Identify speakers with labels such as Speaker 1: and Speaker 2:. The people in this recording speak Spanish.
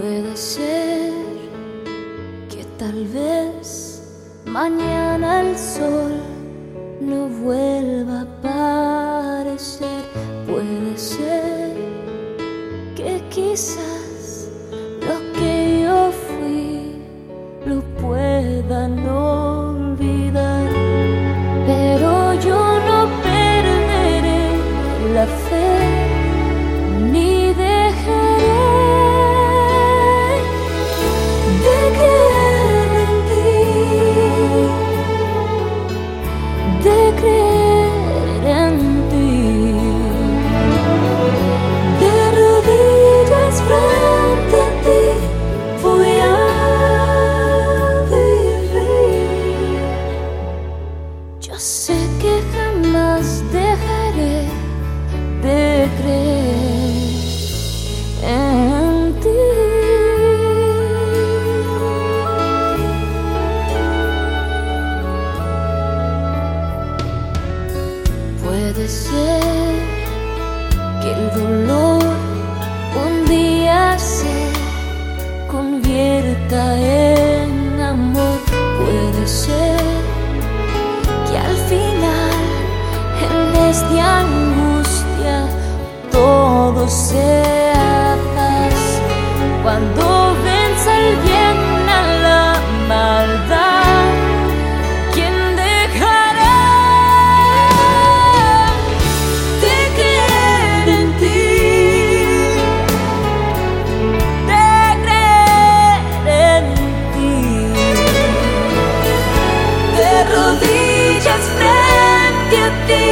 Speaker 1: Puede ser que tal vez mañana el sol no vuelva a aparecer. Puede ser que quizás que el dolor un día se convierta en amor. Puede ser que al final en vez de angustia todo sea paz. Cuando you think